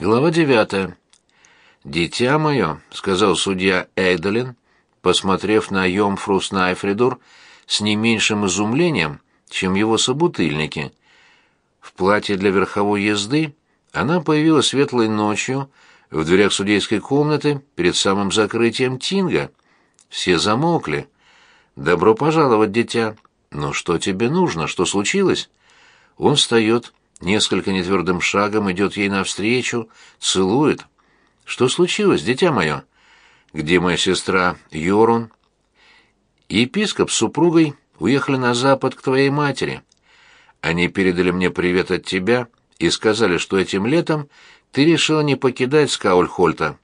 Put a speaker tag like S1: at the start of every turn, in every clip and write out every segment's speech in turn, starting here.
S1: Глава девятая. «Дитя мое», — сказал судья Эйдолин, посмотрев на Йомфру Снайфридур с не меньшим изумлением, чем его собутыльники. В платье для верховой езды она появилась светлой ночью в дверях судейской комнаты перед самым закрытием Тинга. Все замолкли. «Добро пожаловать, дитя. Но что тебе нужно? Что случилось?» Он встает, несколько нетвердым шагом идет ей навстречу, целует. «Что случилось, дитя мое?» «Где моя сестра Йорун?» «Епископ с супругой уехали на запад к твоей матери. Они передали мне привет от тебя и сказали, что этим летом ты решила не покидать Скаульхольта.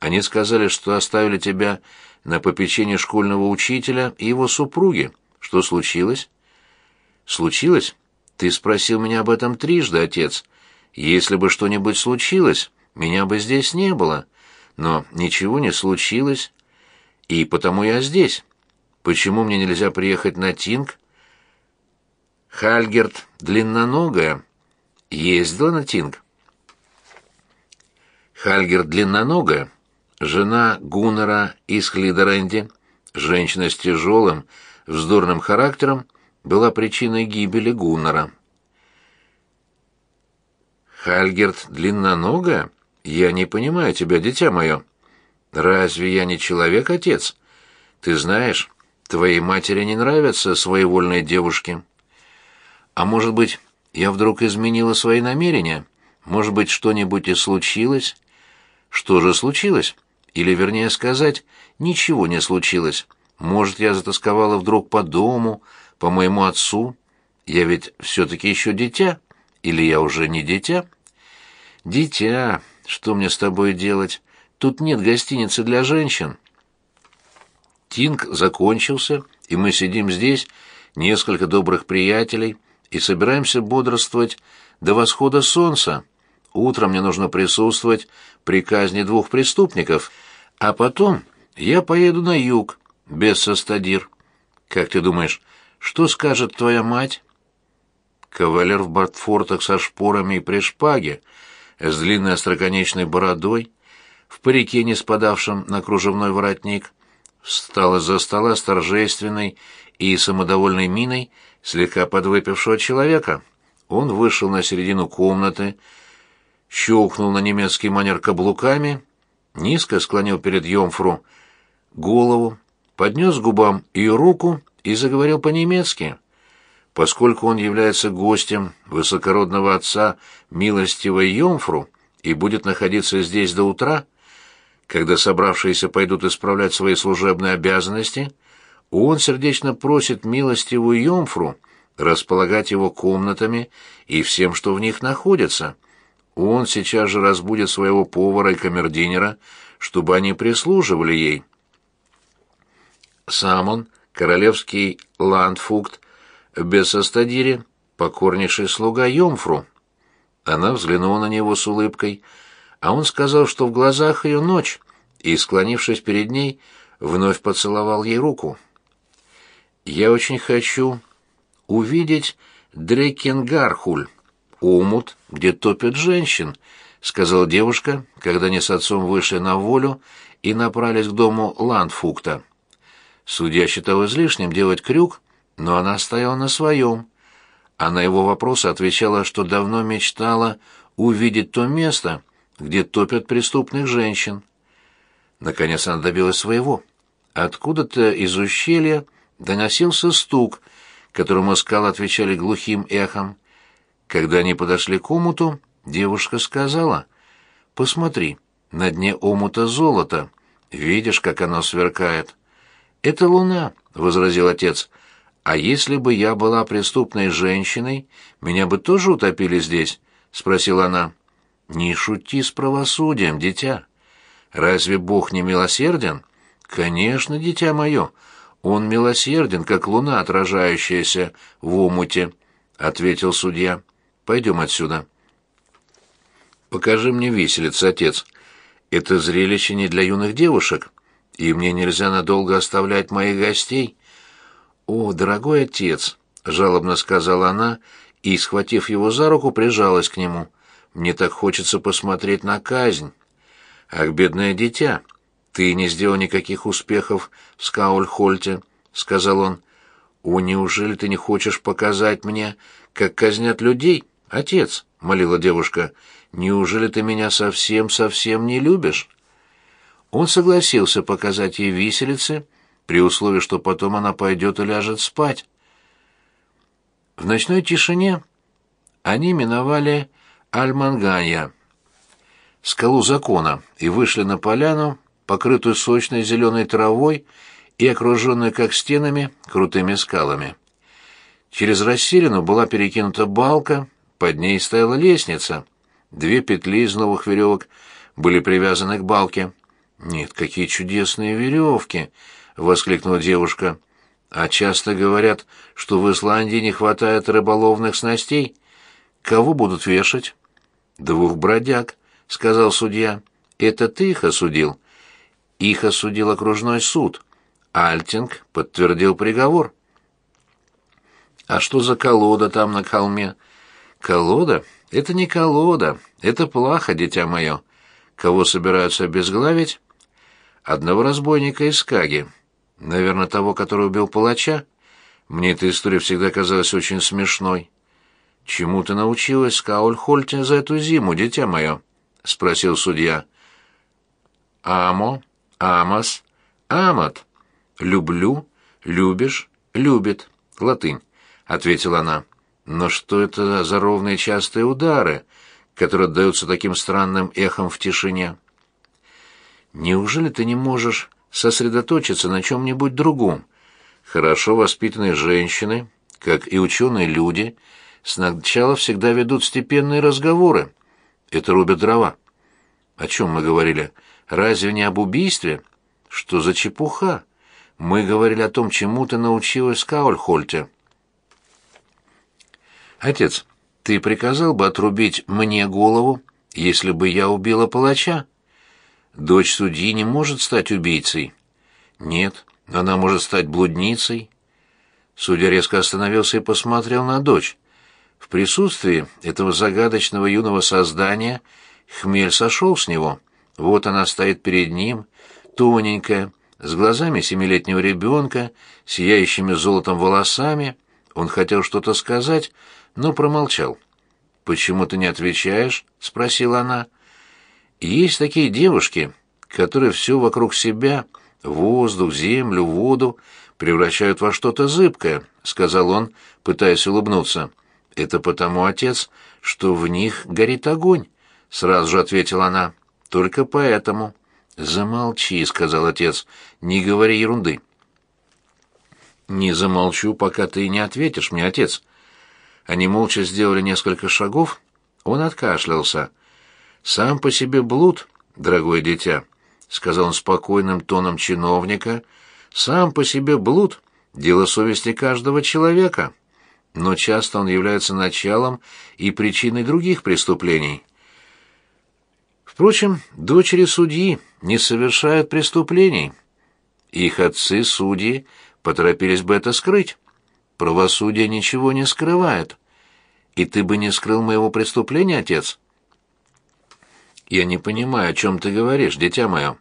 S1: Они сказали, что оставили тебя на попечение школьного учителя и его супруги. Что случилось?» «Случилось? Ты спросил меня об этом трижды, отец. Если бы что-нибудь случилось, меня бы здесь не было. Но ничего не случилось, и потому я здесь. Почему мне нельзя приехать на Тинг? Хальгерт длинноногая ездила на Тинг. Хальгерт длинноногая, жена Гуннера из Хлидеренди, женщина с тяжелым, вздорным характером, была причиной гибели Гуннера. Хальгерт длинноногая? Я не понимаю тебя, дитя мое. Разве я не человек, отец? Ты знаешь, твоей матери не нравятся своевольные девушки. А может быть, я вдруг изменила свои намерения? Может быть, что-нибудь и случилось? Что же случилось? Или, вернее сказать, ничего не случилось. Может, я затасковала вдруг по дому, по моему отцу? Я ведь все-таки еще дитя. Или я уже не дитя? Дитя, что мне с тобой делать? Тут нет гостиницы для женщин. Тинг закончился, и мы сидим здесь, несколько добрых приятелей, и собираемся бодрствовать до восхода солнца. Утром мне нужно присутствовать при казни двух преступников, а потом я поеду на юг, без состадир. Как ты думаешь, что скажет твоя мать? Кавалер в бортфортах со шпорами и при шпаге, с длинной остроконечной бородой, в парике, не спадавшем на кружевной воротник, встал из-за стола с торжественной и самодовольной миной слегка подвыпившего человека. Он вышел на середину комнаты, щелкнул на немецкий манер каблуками, низко склонил перед Йомфру голову, поднес губам ее руку и заговорил по-немецки. Поскольку он является гостем высокородного отца милостивой Йомфру и будет находиться здесь до утра, когда собравшиеся пойдут исправлять свои служебные обязанности, он сердечно просит милостивую Йомфру располагать его комнатами и всем, что в них находится. Он сейчас же разбудит своего повара и камердинера, чтобы они прислуживали ей. Сам он королевский ландфукт в покорнейший слуга Йомфру. Она взглянула на него с улыбкой, а он сказал, что в глазах ее ночь, и, склонившись перед ней, вновь поцеловал ей руку. «Я очень хочу увидеть Дрекенгархуль, омут, где топят женщин», — сказала девушка, когда они с отцом вышли на волю и направились к дому Ландфукта. Судья считал излишним делать крюк, но она стояла на своем. А на его вопросы отвечала, что давно мечтала увидеть то место, где топят преступных женщин. Наконец она добилась своего. Откуда-то из ущелья доносился стук, которому скалы отвечали глухим эхом. Когда они подошли к омуту, девушка сказала, «Посмотри, на дне омута золото. Видишь, как оно сверкает?» «Это луна», — возразил отец. «А если бы я была преступной женщиной, меня бы тоже утопили здесь?» — спросила она. «Не шути с правосудием, дитя. Разве Бог не милосерден?» «Конечно, дитя мое. Он милосерден, как луна, отражающаяся в омуте», — ответил судья. «Пойдем отсюда». «Покажи мне виселиц, отец. Это зрелище не для юных девушек» и мне нельзя надолго оставлять моих гостей. О, дорогой отец, жалобно сказала она и, схватив его за руку, прижалась к нему. мне так хочется посмотреть на казнь. Ах, бедное дитя, ты не сделал никаких успехов в Скаульхольте, сказал он. О, неужели ты не хочешь показать мне, как казнят людей, отец? молила девушка. Неужели ты меня совсем-совсем не любишь? Он согласился показать ей виселицы, при условии, что потом она пойдет и ляжет спать. В ночной тишине они миновали Альманганья, скалу закона, и вышли на поляну, покрытую сочной зеленой травой и окруженную, как стенами, крутыми скалами. Через расселину была перекинута балка, под ней стояла лестница. Две петли из новых веревок были привязаны к балке. «Нет, какие чудесные веревки!» — воскликнула девушка. «А часто говорят, что в Исландии не хватает рыболовных снастей. Кого будут вешать?» «Двух бродяг», — сказал судья. «Это ты их осудил?» «Их осудил окружной суд». Альтинг подтвердил приговор. «А что за колода там на холме?» «Колода? Это не колода, это плаха, дитя мое. Кого собираются обезглавить?» Одного разбойника из Каги. Наверное, того, который убил палача. Мне эта история всегда казалась очень смешной. «Чему ты научилась, Скаульхольте, за эту зиму, дитя мое?» — спросил судья. «Амо, амос, амат. Люблю, любишь, любит. Латынь», — ответила она. «Но что это за ровные частые удары, которые отдаются таким странным эхом в тишине?» Неужели ты не можешь сосредоточиться на чем-нибудь другом? Хорошо воспитанные женщины, как и ученые люди, сначала всегда ведут степенные разговоры. Это рубят дрова. О чем мы говорили? Разве не об убийстве? Что за чепуха? Мы говорили о том, чему ты научилась в Каульхольте. Отец, ты приказал бы отрубить мне голову, если бы я убила палача? Дочь судьи не может стать убийцей. Нет, она может стать блудницей. Судья резко остановился и посмотрел на дочь. В присутствии этого загадочного юного создания хмель сошел с него. Вот она стоит перед ним, тоненькая, с глазами семилетнего ребенка, сияющими золотом волосами. Он хотел что-то сказать, но промолчал. «Почему ты не отвечаешь?» — спросила она. Есть такие девушки, которые все вокруг себя, воздух, землю, воду, превращают во что-то зыбкое, сказал он, пытаясь улыбнуться. Это потому, отец, что в них горит огонь, сразу же ответила она. Только поэтому. Замолчи, сказал отец. Не говори ерунды. Не замолчу, пока ты не ответишь мне, отец. Они молча сделали несколько шагов. Он откашлялся. Сам по себе блуд, дорогое дитя, сказал он спокойным тоном чиновника, сам по себе блуд дело совести каждого человека, но часто он является началом и причиной других преступлений. Впрочем, дочери судьи не совершают преступлений. Их отцы судьи поторопились бы это скрыть. Правосудие ничего не скрывает. И ты бы не скрыл моего преступления, отец? «Я не понимаю, о чем ты говоришь, дитя мое.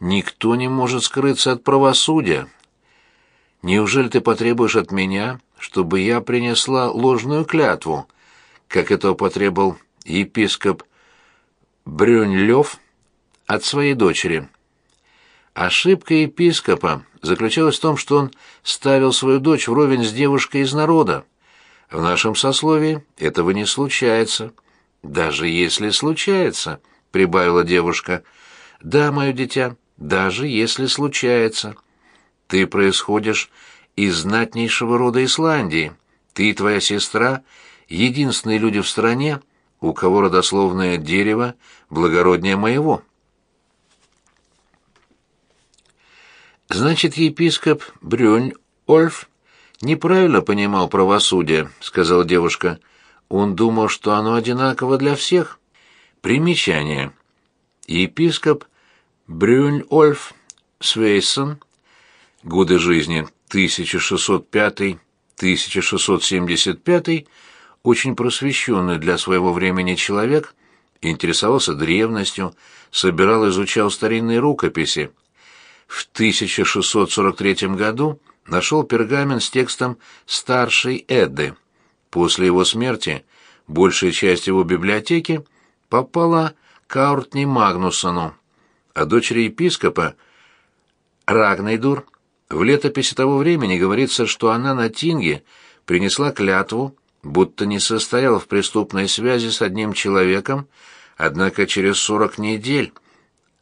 S1: Никто не может скрыться от правосудия. Неужели ты потребуешь от меня, чтобы я принесла ложную клятву, как этого потребовал епископ Брюньлёв от своей дочери?» Ошибка епископа заключалась в том, что он ставил свою дочь вровень с девушкой из народа. В нашем сословии этого не случается. Даже если случается, прибавила девушка. Да, мое дитя, даже если случается. Ты происходишь из знатнейшего рода Исландии. Ты и твоя сестра — единственные люди в стране, у кого родословное дерево благороднее моего. Значит, епископ Брюнь Ольф неправильно понимал правосудие, сказала девушка. Он думал, что оно одинаково для всех. Примечание. Епископ Брюнь-Ольф Свейсон, годы жизни 1605-1675, очень просвещенный для своего времени человек, интересовался древностью, собирал и изучал старинные рукописи. В 1643 году нашел пергамент с текстом старшей Эдды. После его смерти большая часть его библиотеки попала к Ауртни Магнусону, а дочери епископа Рагнейдур в летописи того времени говорится, что она на Тинге принесла клятву, будто не состояла в преступной связи с одним человеком, однако через сорок недель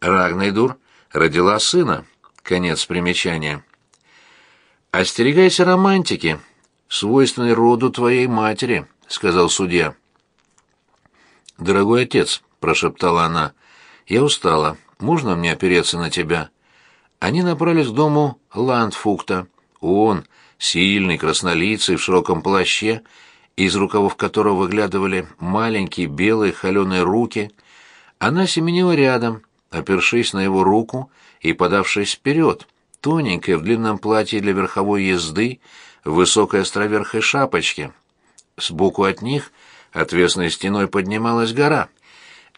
S1: Рагнейдур родила сына. Конец примечания. «Остерегайся романтики, свойственной роду твоей матери», — сказал судья. «Дорогой отец», — прошептала она, — «я устала. Можно мне опереться на тебя?» Они направились к дому Ландфукта. Он, сильный, краснолицый, в широком плаще, из рукавов которого выглядывали маленькие белые холеные руки. Она семенила рядом, опершись на его руку и подавшись вперед, тоненькая в длинном платье для верховой езды, в высокой островерхой шапочке. Сбоку от них отвесной стеной поднималась гора.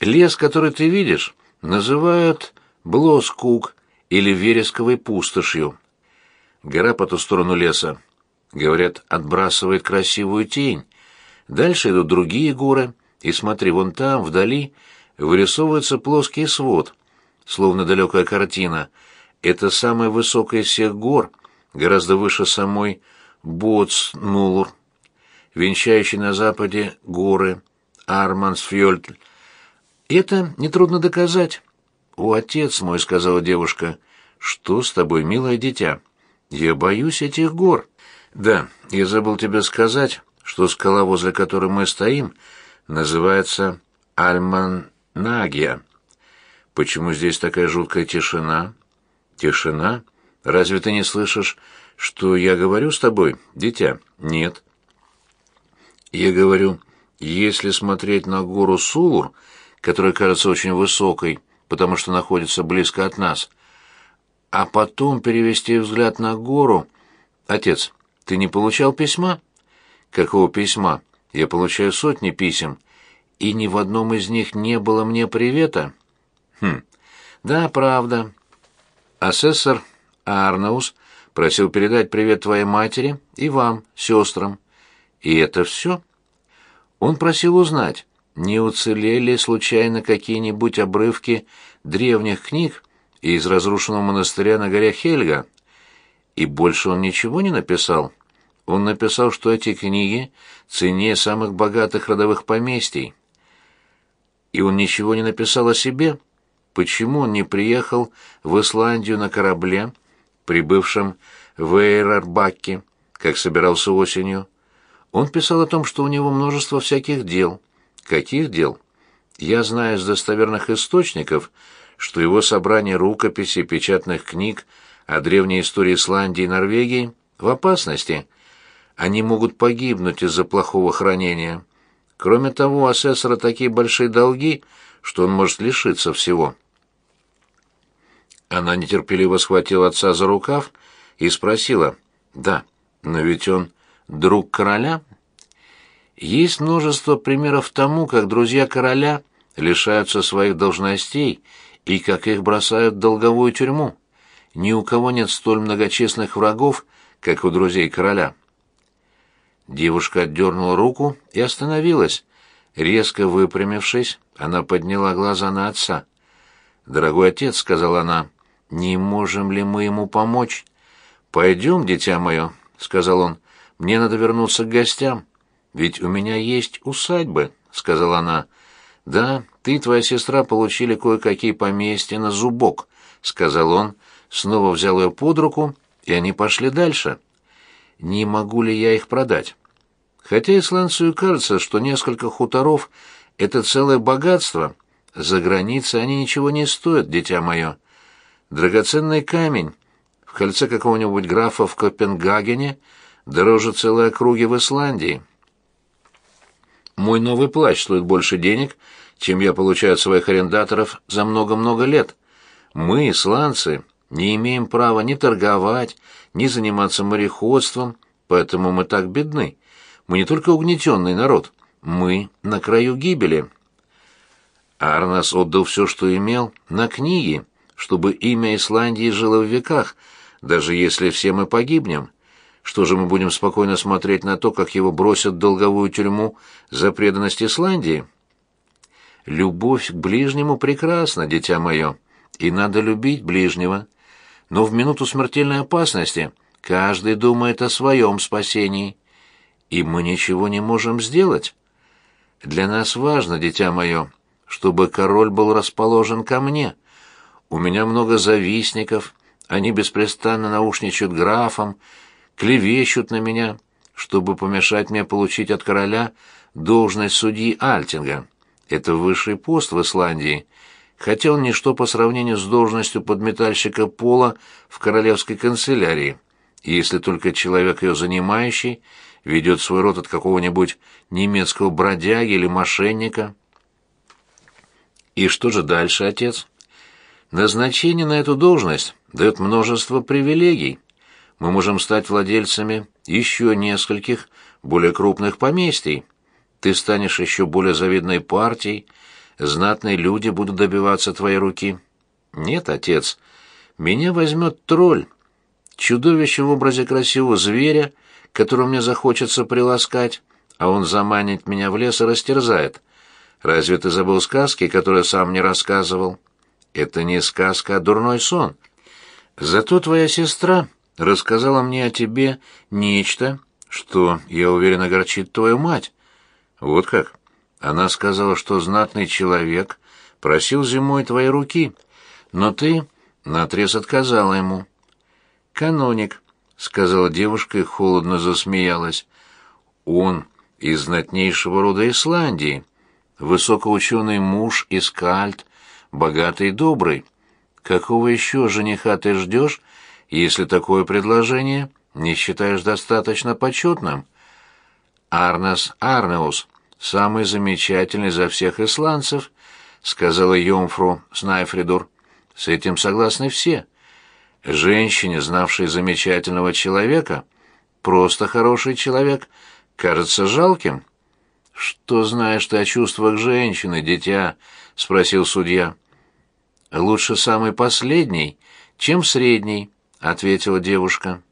S1: Лес, который ты видишь, называют Блоскук или Вересковой пустошью. Гора по ту сторону леса, говорят, отбрасывает красивую тень. Дальше идут другие горы, и смотри, вон там, вдали, вырисовывается плоский свод, словно далекая картина. Это самая высокая из всех гор, гораздо выше самой Боцнулур, венчающий на западе горы Армансфьольд. Это нетрудно доказать. «О, отец мой», — сказала девушка, — «что с тобой, милое дитя?» «Я боюсь этих гор». «Да, я забыл тебе сказать, что скала, возле которой мы стоим, называется Альманагия. Почему здесь такая жуткая тишина?» «Тишина? Разве ты не слышишь, что я говорю с тобой, дитя?» «Нет». «Я говорю, если смотреть на гору Сулур, которая кажется очень высокой, потому что находится близко от нас, а потом перевести взгляд на гору. Отец, ты не получал письма? Какого письма? Я получаю сотни писем, и ни в одном из них не было мне привета. Хм. Да, правда. Асессор Арнаус просил передать привет твоей матери и вам, сестрам. И это все? Он просил узнать, не уцелели случайно какие-нибудь обрывки древних книг из разрушенного монастыря на горе Хельга. И больше он ничего не написал. Он написал, что эти книги ценнее самых богатых родовых поместий. И он ничего не написал о себе. Почему он не приехал в Исландию на корабле, прибывшем в Эйрарбакке, как собирался осенью? Он писал о том, что у него множество всяких дел — Каких дел? Я знаю из достоверных источников, что его собрание рукописей, печатных книг о древней истории Исландии и Норвегии в опасности. Они могут погибнуть из-за плохого хранения. Кроме того, у асессора такие большие долги, что он может лишиться всего. Она нетерпеливо схватила отца за рукав и спросила, «Да, но ведь он друг короля?» Есть множество примеров тому, как друзья короля лишаются своих должностей и как их бросают в долговую тюрьму. Ни у кого нет столь многочисленных врагов, как у друзей короля. Девушка отдернула руку и остановилась. Резко выпрямившись, она подняла глаза на отца. «Дорогой отец», — сказала она, — «не можем ли мы ему помочь?» «Пойдем, дитя мое», — сказал он, — «мне надо вернуться к гостям». «Ведь у меня есть усадьбы», — сказала она. «Да, ты и твоя сестра получили кое-какие поместья на зубок», — сказал он, снова взял ее под руку, и они пошли дальше. «Не могу ли я их продать?» Хотя исландцу кажется, что несколько хуторов — это целое богатство, за границей они ничего не стоят, дитя мое. Драгоценный камень в кольце какого-нибудь графа в Копенгагене дороже целой округи в Исландии». Мой новый плащ стоит больше денег, чем я получаю от своих арендаторов за много-много лет. Мы, исландцы, не имеем права ни торговать, ни заниматься мореходством, поэтому мы так бедны. Мы не только угнетенный народ, мы на краю гибели». Арнас отдал все, что имел, на книги, чтобы имя Исландии жило в веках, даже если все мы погибнем. Что же мы будем спокойно смотреть на то, как его бросят в долговую тюрьму за преданность Исландии? Любовь к ближнему прекрасна, дитя мое, и надо любить ближнего. Но в минуту смертельной опасности каждый думает о своем спасении, и мы ничего не можем сделать. Для нас важно, дитя мое, чтобы король был расположен ко мне. У меня много завистников, они беспрестанно наушничают графом, клевещут на меня, чтобы помешать мне получить от короля должность судьи Альтинга. Это высший пост в Исландии, хотя он ничто по сравнению с должностью подметальщика пола в королевской канцелярии, если только человек ее занимающий ведет свой род от какого-нибудь немецкого бродяги или мошенника. И что же дальше, отец? Назначение на эту должность дает множество привилегий. Мы можем стать владельцами еще нескольких более крупных поместий. Ты станешь еще более завидной партией, знатные люди будут добиваться твоей руки. Нет, отец, меня возьмет тролль, чудовище в образе красивого зверя, которого мне захочется приласкать, а он заманит меня в лес и растерзает. Разве ты забыл сказки, которые сам мне рассказывал? Это не сказка, а дурной сон. Зато твоя сестра рассказала мне о тебе нечто, что, я уверен, огорчит твою мать. Вот как? Она сказала, что знатный человек просил зимой твоей руки, но ты наотрез отказала ему. Каноник, сказала девушка и холодно засмеялась. Он из знатнейшего рода Исландии, высокоученый муж из Кальт, богатый и добрый. Какого еще жениха ты ждешь, если такое предложение не считаешь достаточно почетным? Арнес Арнеус, самый замечательный из всех исландцев, сказала Йомфру Снайфридур. С этим согласны все. Женщине, знавшей замечательного человека, просто хороший человек, кажется жалким. Что знаешь ты о чувствах женщины, дитя? спросил судья. Лучше самый последний, чем средний, ответила девушка.